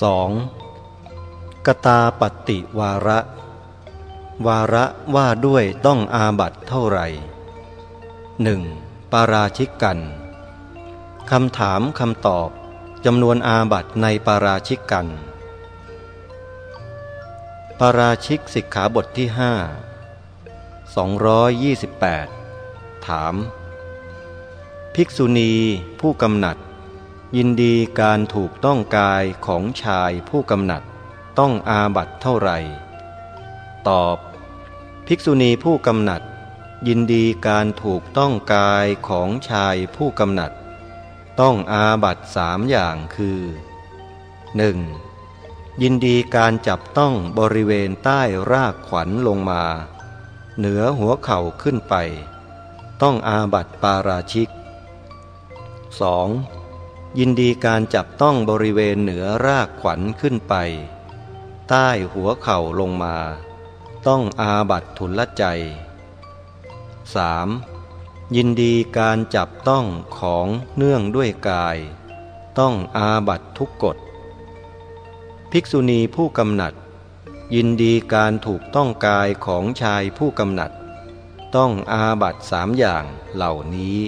2. กตาปฏิวาระ วาระว่าด้วยต้องอาบัตเท่าไหร่ 1. ปาราชิกกันคำถามคำตอบจำนวนอาบัตในปาราชิกกัน ปาราชิกสิกขาบทที่ห้า228 ถาม ภิกษุณีผู้กำหนัด ยินดีการถูกต้องกายของชายผู้กำหนัด ต้องอาบัตเท่าไหร่ ตอบ ภิกษุณีผู้กำหนัด ยินดีการถูกต้องกายของชายผู้กำหนัด ต้องอาบัตสามอย่างคือ 1. ยินดีการจับต้องบริเวณใต้รากขวัญลงมา เหนือหัวเข่าขึ้นไป ต้องอาบัตปาราชิก 2. ยินดีการจับต้องบริเวณเหนือรากขวัญขึ้นไป ใต้หัวเข่าลงมา ต้องอาบัตทุลใจ 3. ยินดีการจับต้องของเนื่องด้วยกาย ต้องอาบัตทุกกฎ ภิกษุณีผู้กำหนัด ยินดีการถูกต้องกายของชายผู้กำหนัด ต้องอาบัตสามอย่างเหล่านี้